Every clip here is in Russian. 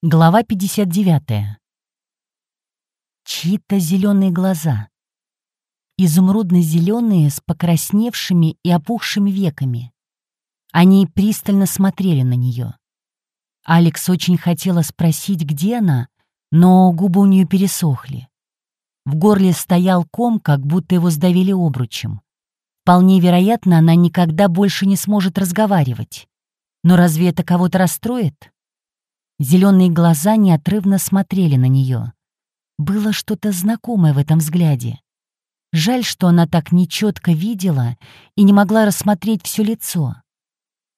Глава 59. Чьи-то зеленые глаза. Изумрудно-зеленые с покрасневшими и опухшими веками. Они пристально смотрели на нее. Алекс очень хотела спросить, где она, но губы у нее пересохли. В горле стоял ком, как будто его сдавили обручем. Вполне вероятно, она никогда больше не сможет разговаривать. Но разве это кого-то расстроит? Зеленые глаза неотрывно смотрели на нее. Было что-то знакомое в этом взгляде. Жаль, что она так нечетко видела и не могла рассмотреть все лицо.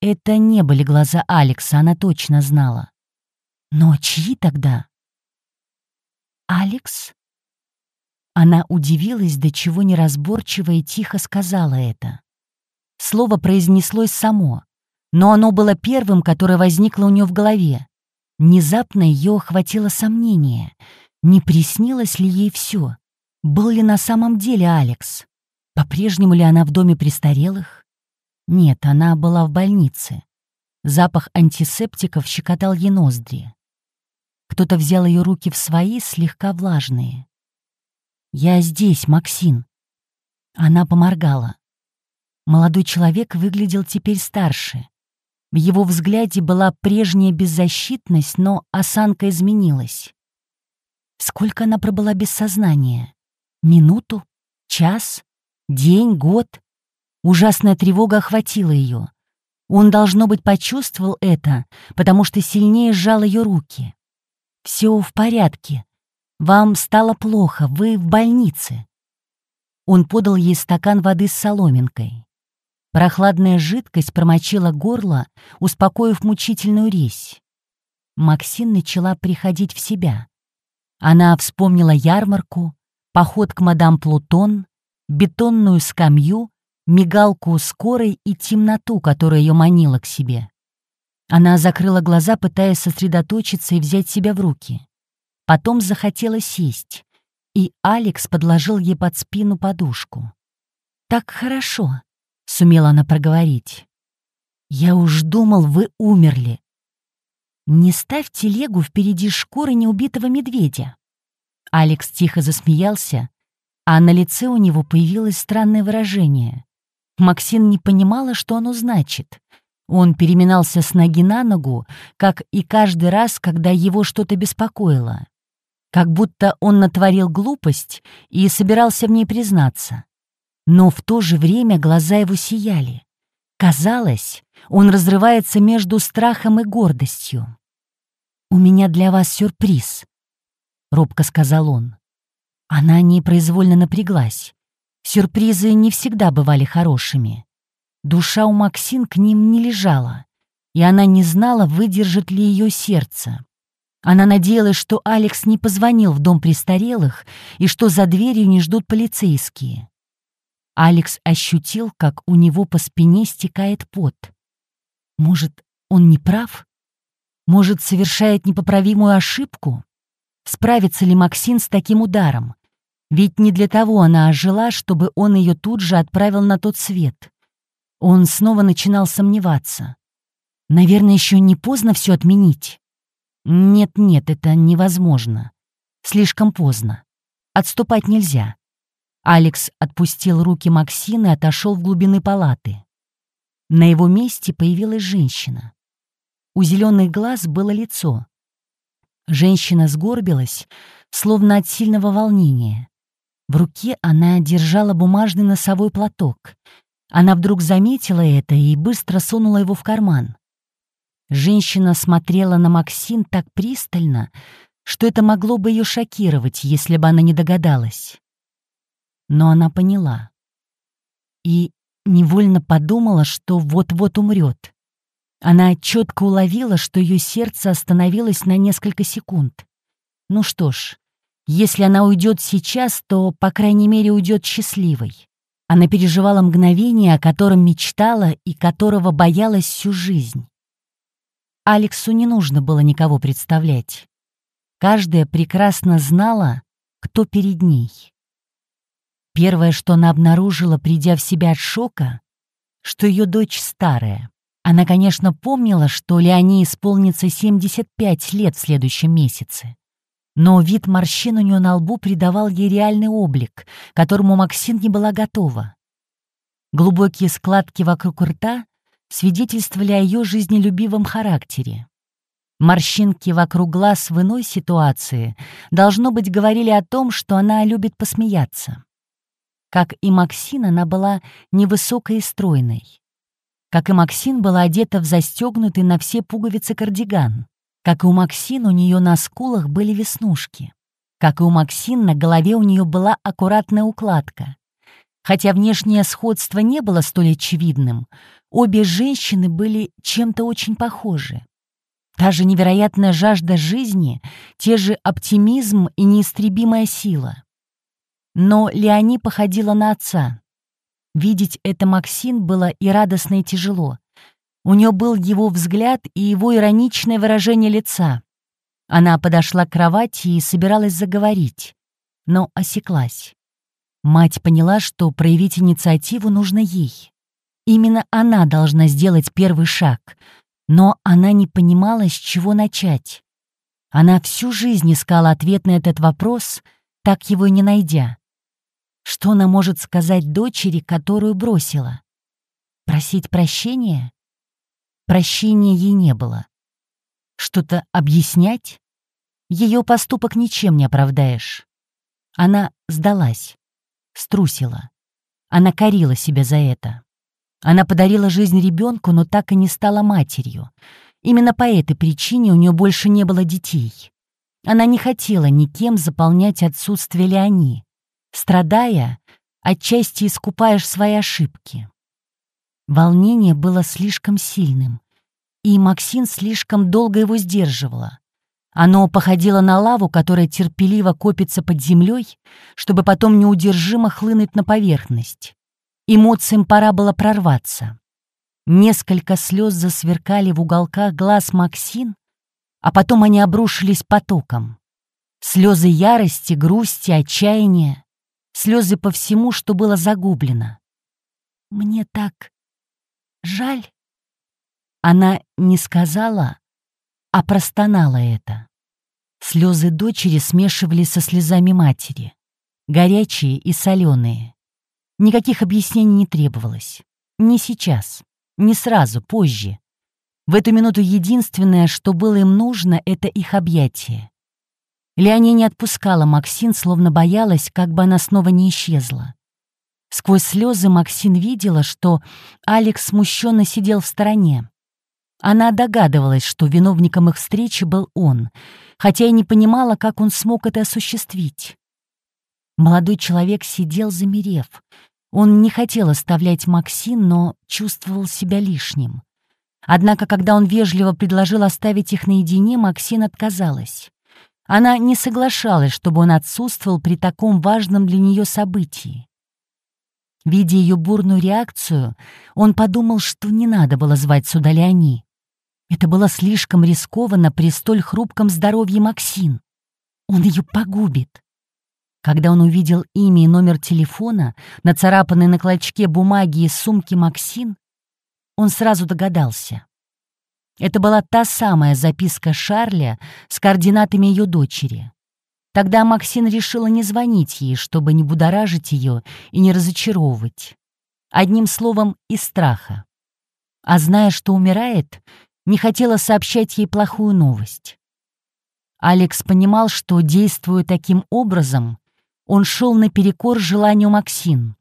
Это не были глаза Алекса, она точно знала. Но чьи тогда? «Алекс?» Она удивилась, до чего неразборчиво и тихо сказала это. Слово произнеслось само, но оно было первым, которое возникло у нее в голове. Внезапно ее охватило сомнение. Не приснилось ли ей все? Был ли на самом деле Алекс? По-прежнему ли она в доме престарелых? Нет, она была в больнице. Запах антисептиков щекотал ей ноздри. Кто-то взял ее руки в свои, слегка влажные. «Я здесь, Максим». Она поморгала. Молодой человек выглядел теперь старше. В его взгляде была прежняя беззащитность, но осанка изменилась. Сколько она пробыла без сознания? Минуту? Час? День? Год? Ужасная тревога охватила ее. Он, должно быть, почувствовал это, потому что сильнее сжал ее руки. «Все в порядке. Вам стало плохо, вы в больнице». Он подал ей стакан воды с соломинкой. Прохладная жидкость промочила горло, успокоив мучительную резь. Максин начала приходить в себя. Она вспомнила ярмарку, поход к мадам Плутон, бетонную скамью, мигалку скорой и темноту, которая ее манила к себе. Она закрыла глаза, пытаясь сосредоточиться и взять себя в руки. Потом захотела сесть, и Алекс подложил ей под спину подушку. «Так хорошо», сумела она проговорить. «Я уж думал, вы умерли. Не ставь телегу впереди шкуры неубитого медведя». Алекс тихо засмеялся, а на лице у него появилось странное выражение. Максин не понимала, что оно значит. Он переминался с ноги на ногу, как и каждый раз, когда его что-то беспокоило. Как будто он натворил глупость и собирался в ней признаться. Но в то же время глаза его сияли. Казалось, он разрывается между страхом и гордостью. «У меня для вас сюрприз», — робко сказал он. Она непроизвольно напряглась. Сюрпризы не всегда бывали хорошими. Душа у Максин к ним не лежала, и она не знала, выдержит ли ее сердце. Она надеялась, что Алекс не позвонил в дом престарелых и что за дверью не ждут полицейские. Алекс ощутил, как у него по спине стекает пот. Может, он не прав? Может, совершает непоправимую ошибку? Справится ли Максин с таким ударом? Ведь не для того она ожила, чтобы он ее тут же отправил на тот свет. Он снова начинал сомневаться. Наверное, еще не поздно все отменить. Нет-нет, это невозможно. Слишком поздно. Отступать нельзя. Алекс отпустил руки Максины и отошел в глубины палаты. На его месте появилась женщина. У зеленых глаз было лицо. Женщина сгорбилась, словно от сильного волнения. В руке она держала бумажный носовой платок. Она вдруг заметила это и быстро сунула его в карман. Женщина смотрела на Максин так пристально, что это могло бы ее шокировать, если бы она не догадалась но она поняла. И невольно подумала, что вот-вот умрет. Она четко уловила, что ее сердце остановилось на несколько секунд. Ну что ж, если она уйдет сейчас, то, по крайней мере, уйдет счастливой. Она переживала мгновение, о котором мечтала и которого боялась всю жизнь. Алексу не нужно было никого представлять. Каждая прекрасно знала, кто перед ней. Первое, что она обнаружила, придя в себя от шока, что ее дочь старая. Она, конечно, помнила, что Леони исполнится 75 лет в следующем месяце. Но вид морщин у нее на лбу придавал ей реальный облик, которому Максин не была готова. Глубокие складки вокруг рта свидетельствовали о ее жизнелюбивом характере. Морщинки вокруг глаз в иной ситуации, должно быть, говорили о том, что она любит посмеяться. Как и Максин, она была невысокой и стройной. Как и Максин, была одета в застегнутый на все пуговицы кардиган. Как и у Максин, у нее на скулах были веснушки. Как и у Максин, на голове у нее была аккуратная укладка. Хотя внешнее сходство не было столь очевидным, обе женщины были чем-то очень похожи. Та же невероятная жажда жизни, те же оптимизм и неистребимая сила. Но Леони походила на отца. Видеть это Максин было и радостно, и тяжело. У нее был его взгляд и его ироничное выражение лица. Она подошла к кровати и собиралась заговорить, но осеклась. Мать поняла, что проявить инициативу нужно ей. Именно она должна сделать первый шаг, но она не понимала, с чего начать. Она всю жизнь искала ответ на этот вопрос, так его и не найдя. Что она может сказать дочери, которую бросила? Просить прощения? Прощения ей не было. Что-то объяснять? Ее поступок ничем не оправдаешь. Она сдалась, струсила. Она корила себя за это. Она подарила жизнь ребенку, но так и не стала матерью. Именно по этой причине у нее больше не было детей. Она не хотела никем заполнять отсутствие Леони. Страдая, отчасти искупаешь свои ошибки. Волнение было слишком сильным, и Максин слишком долго его сдерживала. Оно походило на лаву, которая терпеливо копится под землей, чтобы потом неудержимо хлынуть на поверхность. Эмоциям пора было прорваться. Несколько слез засверкали в уголках глаз Максин, а потом они обрушились потоком. Слезы ярости, грусти, отчаяния, слезы по всему, что было загублено. «Мне так жаль». Она не сказала, а простонала это. Слезы дочери смешивались со слезами матери, горячие и соленые. Никаких объяснений не требовалось. Не сейчас, не сразу, позже. В эту минуту единственное, что было им нужно, это их объятие. Леония не отпускала Максин, словно боялась, как бы она снова не исчезла. Сквозь слезы Максин видела, что Алекс смущенно сидел в стороне. Она догадывалась, что виновником их встречи был он, хотя и не понимала, как он смог это осуществить. Молодой человек сидел, замерев. Он не хотел оставлять Максин, но чувствовал себя лишним. Однако, когда он вежливо предложил оставить их наедине, Максин отказалась. Она не соглашалась, чтобы он отсутствовал при таком важном для нее событии. Видя ее бурную реакцию, он подумал, что не надо было звать сюда Леони. Это было слишком рискованно при столь хрупком здоровье Максин. Он ее погубит. Когда он увидел имя и номер телефона, нацарапанный на клочке бумаги из сумки Максин, он сразу догадался. Это была та самая записка Шарля с координатами ее дочери. Тогда Максин решила не звонить ей, чтобы не будоражить ее и не разочаровывать. Одним словом, из страха. А зная, что умирает, не хотела сообщать ей плохую новость. Алекс понимал, что, действуя таким образом, он шел наперекор желанию Максин.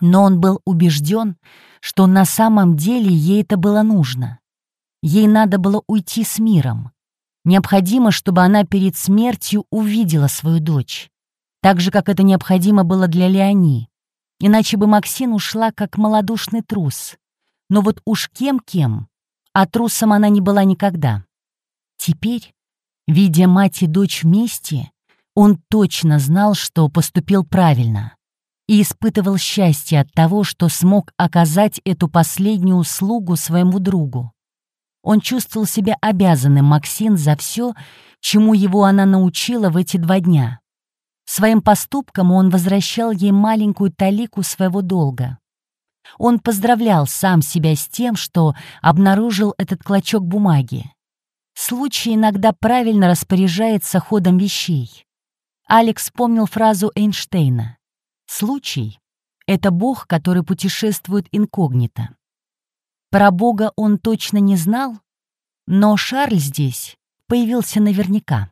Но он был убежден, что на самом деле ей это было нужно. Ей надо было уйти с миром. Необходимо, чтобы она перед смертью увидела свою дочь. Так же, как это необходимо было для Леони. Иначе бы Максин ушла как малодушный трус. Но вот уж кем-кем, а трусом она не была никогда. Теперь, видя мать и дочь вместе, он точно знал, что поступил правильно и испытывал счастье от того, что смог оказать эту последнюю услугу своему другу. Он чувствовал себя обязанным Максин за все, чему его она научила в эти два дня. Своим поступком он возвращал ей маленькую талику своего долга. Он поздравлял сам себя с тем, что обнаружил этот клочок бумаги. Случай иногда правильно распоряжается ходом вещей. Алекс вспомнил фразу Эйнштейна. «Случай — это Бог, который путешествует инкогнито». Про Бога он точно не знал, но Шарль здесь появился наверняка.